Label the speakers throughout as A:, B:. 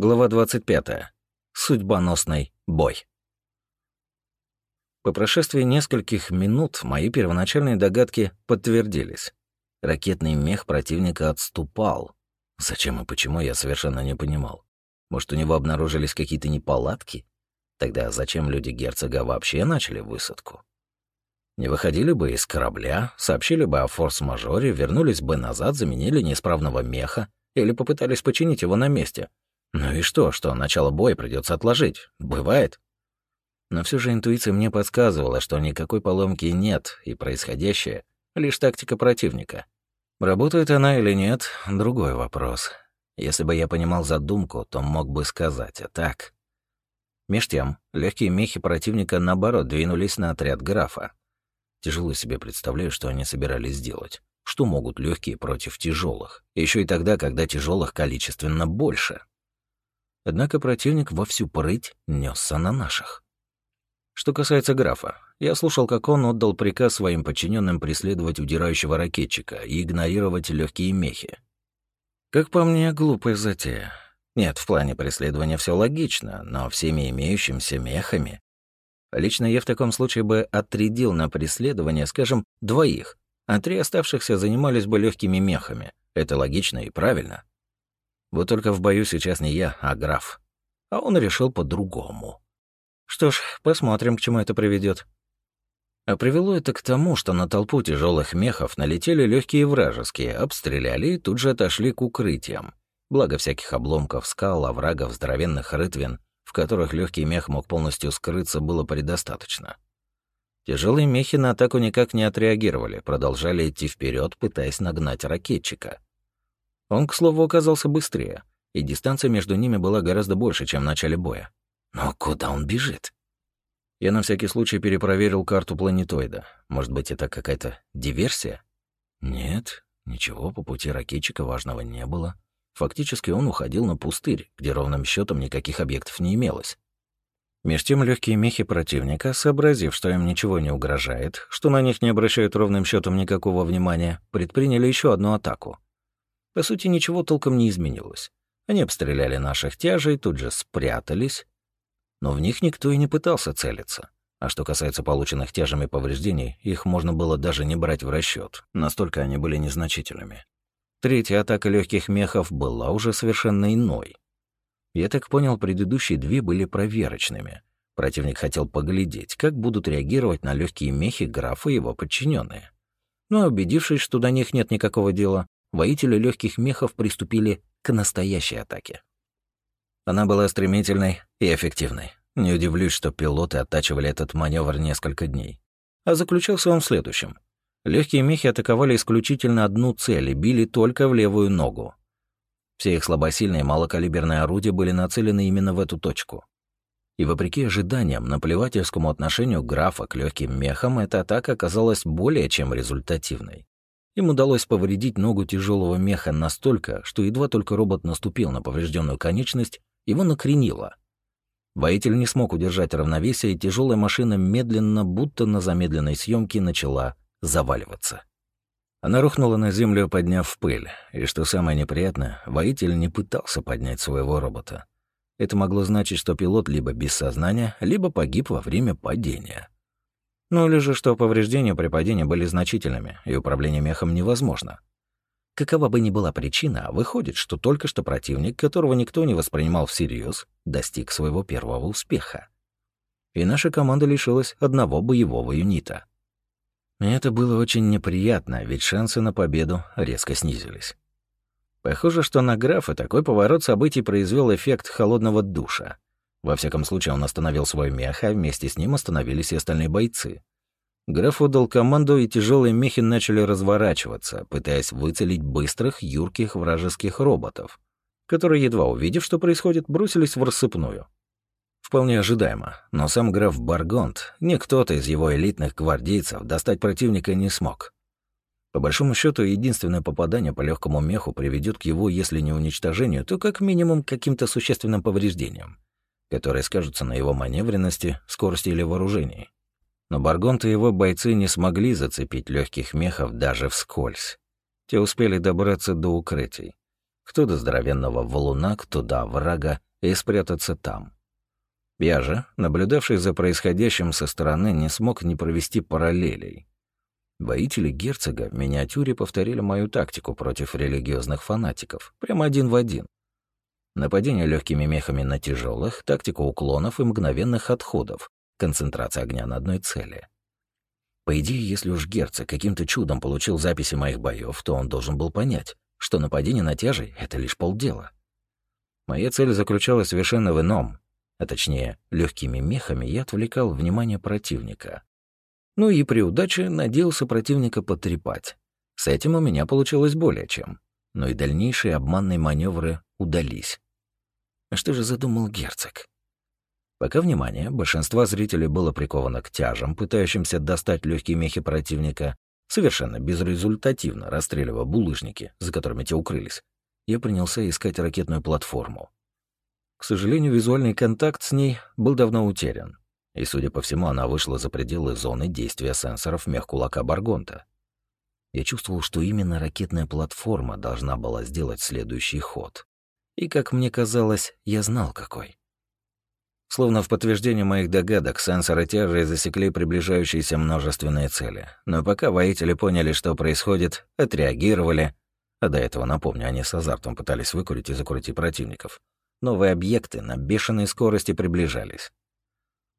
A: Глава 25. Судьбоносный бой. По прошествии нескольких минут мои первоначальные догадки подтвердились. Ракетный мех противника отступал. Зачем и почему, я совершенно не понимал. Может, у него обнаружились какие-то неполадки? Тогда зачем люди герцога вообще начали высадку? Не выходили бы из корабля, сообщили бы о форс-мажоре, вернулись бы назад, заменили неисправного меха или попытались починить его на месте — ну и что, что начало боя придется отложить? Бывает. Но все же интуиция мне подсказывала, что никакой поломки нет, и происходящее — лишь тактика противника. Работает она или нет — другой вопрос. Если бы я понимал задумку, то мог бы сказать, а так... Меж тем, легкие мехи противника, наоборот, двинулись на отряд графа. Тяжело себе представляю, что они собирались сделать. Что могут легкие против тяжелых? Еще и тогда, когда тяжелых количественно больше. Однако противник во всю прыть несся на наших. Что касается графа, я слушал, как он отдал приказ своим подчиненным преследовать удирающего ракетчика и игнорировать легкие мехи. Как по мне, глупая затея. Нет, в плане преследования все логично, но всеми имеющимися мехами. Лично я в таком случае бы отрядил на преследование, скажем, двоих, а три оставшихся занимались бы легкими мехами. Это логично и правильно. Вот только в бою сейчас не я, а граф. А он решил по-другому. Что ж, посмотрим, к чему это приведет. А привело это к тому, что на толпу тяжелых мехов налетели легкие вражеские, обстреляли и тут же отошли к укрытиям. Благо всяких обломков скал, оврагов, здоровенных рытвин, в которых легкий мех мог полностью скрыться, было предостаточно. Тяжелые мехи на атаку никак не отреагировали, продолжали идти вперед, пытаясь нагнать ракетчика. Он, к слову, оказался быстрее, и дистанция между ними была гораздо больше, чем в начале боя. Но куда он бежит? Я на всякий случай перепроверил карту планетоида. Может быть, это какая-то диверсия? Нет, ничего по пути ракетчика важного не было. Фактически он уходил на пустырь, где ровным счетом никаких объектов не имелось. Меж тем легкие мехи противника, сообразив, что им ничего не угрожает, что на них не обращают ровным счетом никакого внимания, предприняли еще одну атаку. По сути, ничего толком не изменилось. Они обстреляли наших тяжей, тут же спрятались. Но в них никто и не пытался целиться. А что касается полученных тяжами повреждений, их можно было даже не брать в расчет, настолько они были незначительными. Третья атака легких мехов была уже совершенно иной. Я так понял, предыдущие две были проверочными. Противник хотел поглядеть, как будут реагировать на легкие мехи графа и его подчиненные. Но убедившись, что до них нет никакого дела, воители легких мехов приступили к настоящей атаке. Она была стремительной и эффективной. Не удивлюсь, что пилоты оттачивали этот маневр несколько дней. А заключался он в следующем. Легкие мехи атаковали исключительно одну цель и били только в левую ногу. Все их слабосильные малокалиберные орудия были нацелены именно в эту точку. И вопреки ожиданиям, наплевательскому отношению графа к легким мехам, эта атака оказалась более чем результативной. Им удалось повредить ногу тяжелого меха настолько, что едва только робот наступил на поврежденную конечность, его накренило. Воитель не смог удержать равновесие, и тяжелая машина медленно, будто на замедленной съемке, начала заваливаться. Она рухнула на землю, подняв пыль, и, что самое неприятное, воитель не пытался поднять своего робота. Это могло значить, что пилот либо без сознания, либо погиб во время падения. Ну или же, что повреждения при падении были значительными, и управление мехом невозможно. Какова бы ни была причина, выходит, что только что противник, которого никто не воспринимал всерьез, достиг своего первого успеха. И наша команда лишилась одного боевого юнита. Это было очень неприятно, ведь шансы на победу резко снизились. Похоже, что на графа такой поворот событий произвел эффект холодного душа. Во всяком случае, он остановил свой мех, а вместе с ним остановились и остальные бойцы. Граф отдал команду, и тяжелые мехи начали разворачиваться, пытаясь выцелить быстрых, юрких вражеских роботов, которые, едва увидев, что происходит, бросились в рассыпную. Вполне ожидаемо, но сам граф Баргонт, не кто-то из его элитных гвардейцев, достать противника не смог. По большому счету, единственное попадание по легкому меху приведет к его, если не уничтожению, то как минимум к каким-то существенным повреждениям которые скажутся на его маневренности, скорости или вооружении. Но Баргонт и его бойцы не смогли зацепить легких мехов даже вскользь. Те успели добраться до укрытий. Кто до здоровенного валуна, кто до врага, и спрятаться там. Я же, наблюдавший за происходящим со стороны, не смог не провести параллелей. Воители герцога в миниатюре повторили мою тактику против религиозных фанатиков, прямо один в один. Нападение легкими мехами на тяжелых, тактика уклонов и мгновенных отходов, концентрация огня на одной цели. По идее, если уж герцог каким-то чудом получил записи моих боев, то он должен был понять, что нападение на тяжей — это лишь полдела. Моя цель заключалась совершенно в ином, а точнее, легкими мехами я отвлекал внимание противника. Ну и при удаче надеялся противника потрепать. С этим у меня получилось более чем. Но и дальнейшие обманные маневры удались. А что же задумал герцог? Пока внимание большинства зрителей было приковано к тяжам, пытающимся достать легкие мехи противника, совершенно безрезультативно расстреливая булыжники, за которыми те укрылись, я принялся искать ракетную платформу. К сожалению, визуальный контакт с ней был давно утерян, и, судя по всему, она вышла за пределы зоны действия сенсоров мехкулака Баргонта. Я чувствовал, что именно ракетная платформа должна была сделать следующий ход. И, как мне казалось, я знал, какой. Словно в подтверждение моих догадок, сенсоры тяжи засекли приближающиеся множественные цели. Но пока воители поняли, что происходит, отреагировали, а до этого, напомню, они с азартом пытались выкурить и закрутить противников, новые объекты на бешеной скорости приближались.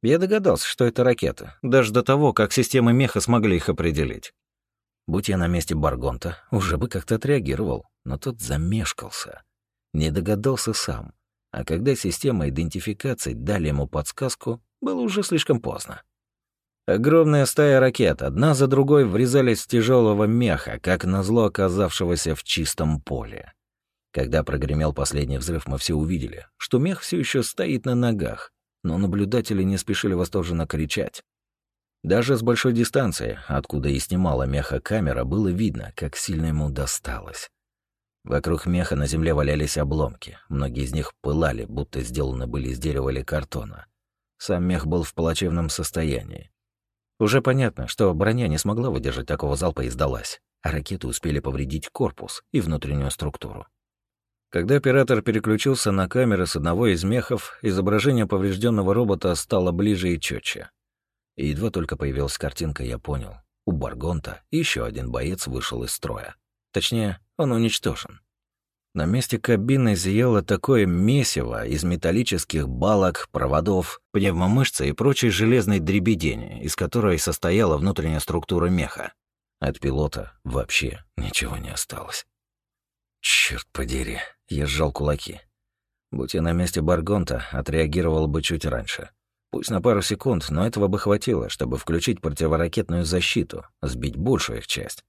A: Я догадался, что это ракеты, даже до того, как системы меха смогли их определить. Будь я на месте Баргонта, уже бы как-то отреагировал, но тот замешкался. Не догадался сам. А когда система идентификации дали ему подсказку, было уже слишком поздно. Огромная стая ракет, одна за другой, врезались в тяжелого меха, как назло оказавшегося в чистом поле. Когда прогремел последний взрыв, мы все увидели, что мех все еще стоит на ногах, но наблюдатели не спешили восторженно кричать. Даже с большой дистанции, откуда и снимала меха камера, было видно, как сильно ему досталось. Вокруг меха на земле валялись обломки. Многие из них пылали, будто сделаны были из дерева или картона. Сам мех был в плачевном состоянии. Уже понятно, что броня не смогла выдержать такого залпа и сдалась, а ракеты успели повредить корпус и внутреннюю структуру. Когда оператор переключился на камеры с одного из мехов, изображение поврежденного робота стало ближе и четче. И едва только появилась картинка, я понял. У Баргонта еще один боец вышел из строя. Точнее, он уничтожен. На месте кабины зияло такое месиво из металлических балок, проводов, пневмомышцы и прочей железной дребедени, из которой состояла внутренняя структура меха. От пилота вообще ничего не осталось. Черт подери, я сжал кулаки. Будь я на месте Баргонта, отреагировал бы чуть раньше. Пусть на пару секунд, но этого бы хватило, чтобы включить противоракетную защиту, сбить большую их часть.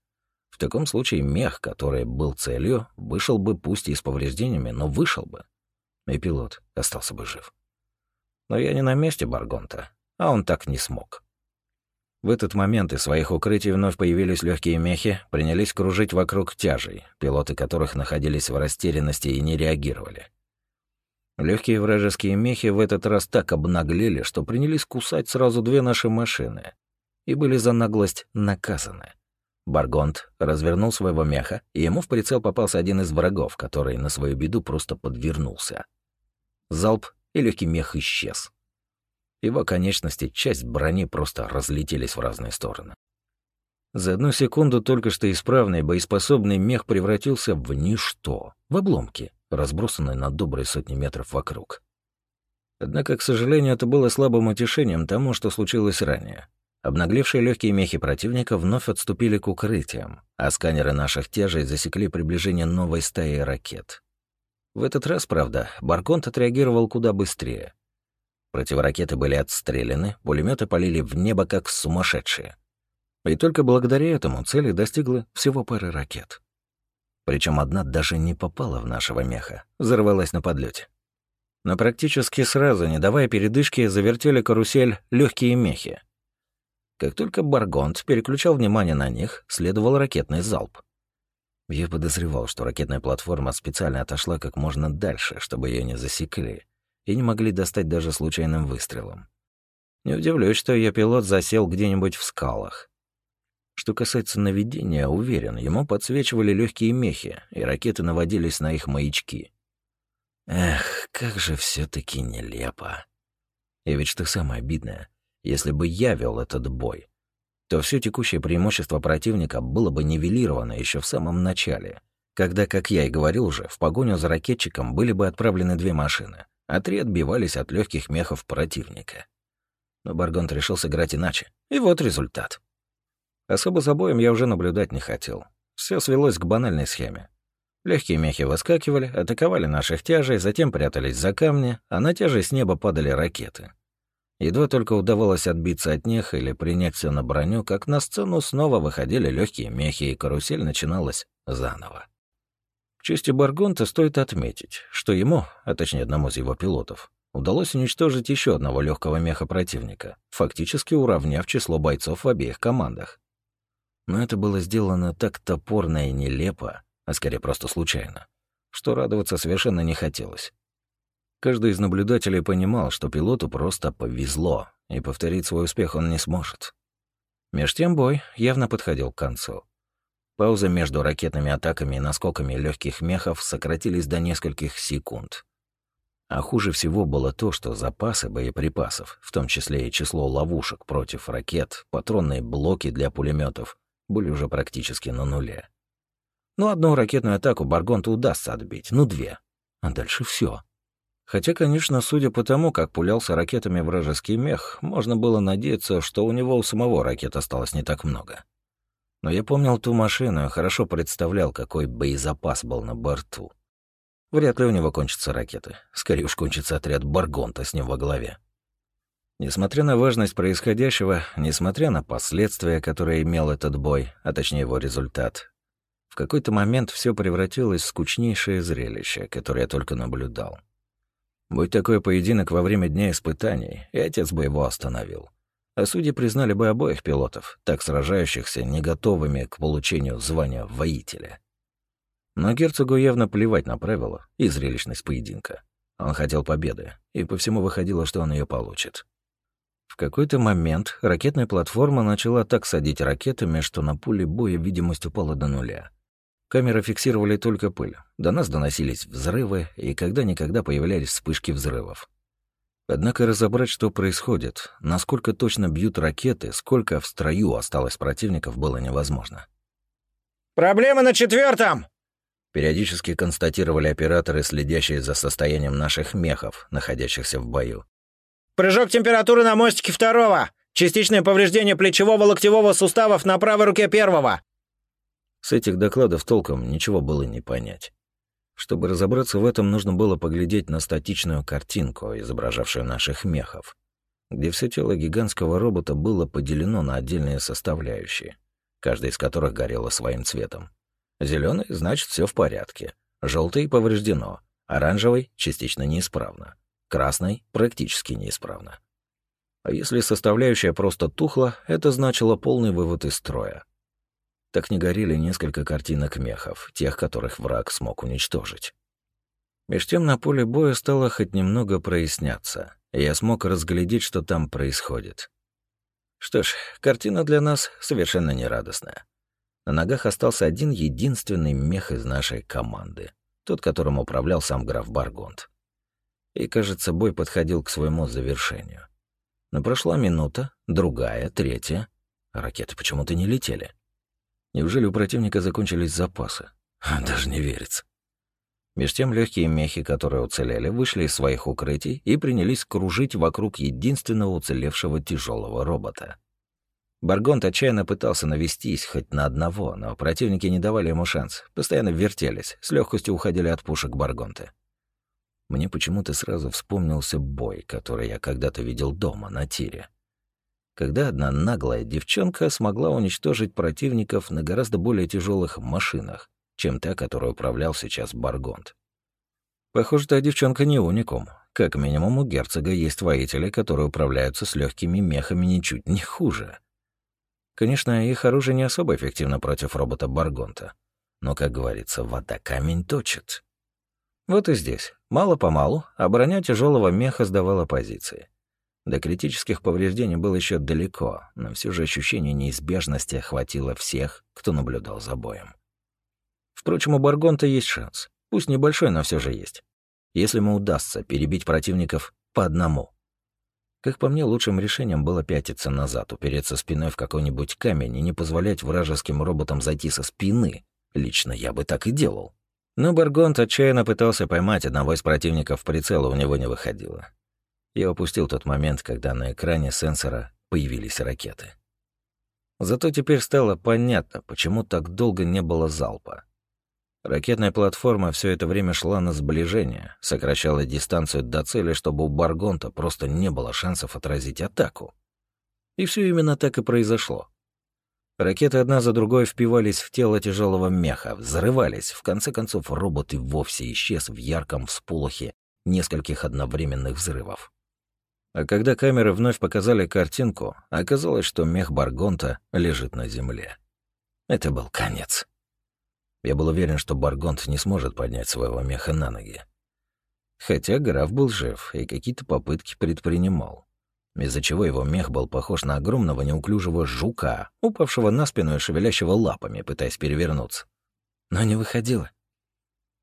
A: В таком случае мех, который был целью, вышел бы пусть и с повреждениями, но вышел бы. И пилот остался бы жив. Но я не на месте Баргонта, а он так не смог. В этот момент из своих укрытий вновь появились легкие мехи, принялись кружить вокруг тяжей, пилоты которых находились в растерянности и не реагировали. Легкие вражеские мехи в этот раз так обнаглели, что принялись кусать сразу две наши машины и были за наглость наказаны. Баргонт развернул своего меха, и ему в прицел попался один из врагов, который на свою беду просто подвернулся. Залп, и легкий мех исчез. Его конечности, часть брони просто разлетелись в разные стороны. За одну секунду только что исправный боеспособный мех превратился в ничто, в обломки, разбросанные на добрые сотни метров вокруг. Однако, к сожалению, это было слабым утешением тому, что случилось ранее. Обнаглевшие легкие мехи противника вновь отступили к укрытиям, а сканеры наших тяжей засекли приближение новой стаи ракет. В этот раз, правда, Барконт отреагировал куда быстрее. Противоракеты были отстреляны, пулеметы полили в небо как сумасшедшие. И только благодаря этому цели достигла всего пары ракет. Причем одна даже не попала в нашего меха, взорвалась на подлете. Но практически сразу, не давая передышки, завертели карусель легкие мехи. Как только Баргонт переключал внимание на них, следовал ракетный залп. Я подозревал, что ракетная платформа специально отошла как можно дальше, чтобы ее не засекли, и не могли достать даже случайным выстрелом. Не удивлюсь, что ее пилот засел где-нибудь в скалах. Что касается наведения, уверен, ему подсвечивали легкие мехи, и ракеты наводились на их маячки. Эх, как же все таки нелепо. И ведь что самое обидное, если бы я вел этот бой, то все текущее преимущество противника было бы нивелировано еще в самом начале, когда, как я и говорил уже, в погоню за ракетчиком были бы отправлены две машины, а три отбивались от легких мехов противника. Но Баргонт решил сыграть иначе. И вот результат. Особо за боем я уже наблюдать не хотел. Все свелось к банальной схеме. Легкие мехи выскакивали, атаковали наших тяжей, затем прятались за камни, а на тяжей с неба падали ракеты. Едва только удавалось отбиться от них или принять на броню, как на сцену снова выходили легкие мехи, и карусель начиналась заново. К чести Баргонта стоит отметить, что ему, а точнее одному из его пилотов, удалось уничтожить еще одного легкого меха противника, фактически уравняв число бойцов в обеих командах. Но это было сделано так топорно и нелепо, а скорее просто случайно, что радоваться совершенно не хотелось. Каждый из наблюдателей понимал, что пилоту просто повезло, и повторить свой успех он не сможет. Меж тем бой явно подходил к концу. Паузы между ракетными атаками и наскоками легких мехов сократились до нескольких секунд. А хуже всего было то, что запасы боеприпасов, в том числе и число ловушек против ракет, патронные блоки для пулеметов, были уже практически на нуле. Ну, одну ракетную атаку Баргонту удастся отбить, ну, две. А дальше все. Хотя, конечно, судя по тому, как пулялся ракетами вражеский мех, можно было надеяться, что у него у самого ракет осталось не так много. Но я помнил ту машину и хорошо представлял, какой боезапас был на борту. Вряд ли у него кончатся ракеты. Скорее уж кончится отряд Баргонта с ним во главе. Несмотря на важность происходящего, несмотря на последствия, которые имел этот бой, а точнее его результат, в какой-то момент все превратилось в скучнейшее зрелище, которое я только наблюдал. Будь такой поединок во время дня испытаний, и отец бы его остановил. А судьи признали бы обоих пилотов, так сражающихся, не готовыми к получению звания воителя. Но герцогу явно плевать на правила и зрелищность поединка. Он хотел победы, и по всему выходило, что он ее получит. В какой-то момент ракетная платформа начала так садить ракетами, что на поле боя видимость упала до нуля. Камеры фиксировали только пыль. До нас доносились взрывы, и когда-никогда появлялись вспышки взрывов. Однако разобрать, что происходит, насколько точно бьют ракеты, сколько в строю осталось противников, было невозможно.
B: «Проблема на четвертом!
A: Периодически констатировали операторы, следящие за состоянием наших мехов, находящихся в бою.
B: «Прыжок температуры на мостике второго! Частичное повреждение плечевого локтевого суставов на правой руке первого!»
A: С этих докладов толком ничего было не понять. Чтобы разобраться в этом, нужно было поглядеть на статичную картинку, изображавшую наших мехов, где все тело гигантского робота было поделено на отдельные составляющие, каждая из которых горела своим цветом. Зеленый значит все в порядке, желтый повреждено, оранжевый частично неисправно, красный практически неисправно. А если составляющая просто тухла, это значило полный вывод из строя. Так не горели несколько картинок мехов, тех, которых враг смог уничтожить. Меж тем на поле боя стало хоть немного проясняться, и я смог разглядеть, что там происходит. Что ж, картина для нас совершенно нерадостная. На ногах остался один единственный мех из нашей команды, тот, которым управлял сам граф Баргонт. И, кажется, бой подходил к своему завершению. Но прошла минута, другая, третья. ракеты почему-то не летели. Неужели у противника закончились запасы? Даже не верится. Меж тем легкие мехи, которые уцелели, вышли из своих укрытий и принялись кружить вокруг единственного уцелевшего тяжелого робота. Баргонт отчаянно пытался навестись хоть на одного, но противники не давали ему шанс, постоянно вертелись, с легкостью уходили от пушек Баргонта. Мне почему-то сразу вспомнился бой, который я когда-то видел дома, на тире когда одна наглая девчонка смогла уничтожить противников на гораздо более тяжелых машинах, чем та, которой управлял сейчас Баргонт. Похоже, та девчонка не уникум. Как минимум, у герцога есть воители, которые управляются с легкими мехами ничуть не хуже. Конечно, их оружие не особо эффективно против робота Баргонта. Но, как говорится, вода камень точит. Вот и здесь, мало-помалу, а броня тяжелого меха сдавала позиции. До критических повреждений было еще далеко, но все же ощущение неизбежности охватило всех, кто наблюдал за боем. Впрочем, у Баргонта есть шанс. Пусть небольшой, но все же есть. если ему удастся перебить противников по одному. Как по мне, лучшим решением было пятиться назад, упереться спиной в какой-нибудь камень и не позволять вражеским роботам зайти со спины. Лично я бы так и делал. Но Баргонт отчаянно пытался поймать одного из противников в прицел, у него не выходило. Я упустил тот момент, когда на экране сенсора появились ракеты. Зато теперь стало понятно, почему так долго не было залпа. Ракетная платформа все это время шла на сближение, сокращала дистанцию до цели, чтобы у Баргонта просто не было шансов отразить атаку. И все именно так и произошло. Ракеты одна за другой впивались в тело тяжелого меха, взрывались. В конце концов, робот и вовсе исчез в ярком всполохе нескольких одновременных взрывов. А когда камеры вновь показали картинку, оказалось, что мех Баргонта лежит на земле. Это был конец. Я был уверен, что Баргонт не сможет поднять своего меха на ноги. Хотя граф был жив и какие-то попытки предпринимал, из-за чего его мех был похож на огромного неуклюжего жука, упавшего на спину и шевелящего лапами, пытаясь перевернуться. Но не выходило.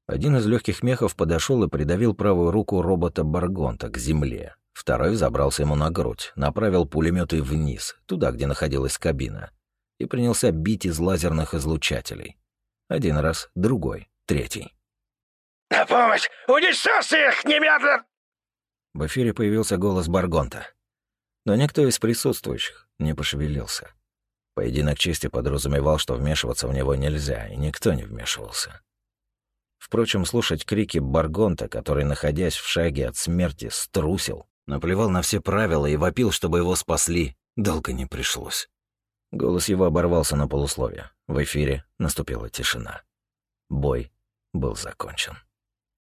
A: Один из легких мехов подошел и придавил правую руку робота Баргонта к земле. Второй забрался ему на грудь, направил пулеметы вниз, туда, где находилась кабина, и принялся бить из лазерных излучателей. Один раз, другой, третий.
C: «На помощь! Уничтожьте их немедленно!»
A: В эфире появился голос Баргонта. Но никто из присутствующих не пошевелился. Поединок чести подразумевал, что вмешиваться в него нельзя, и никто не вмешивался. Впрочем, слушать крики Баргонта, который, находясь в шаге от смерти, струсил, наплевал на все правила и вопил, чтобы его спасли, долго не пришлось. Голос его оборвался на полусловие. В эфире наступила тишина. Бой был закончен.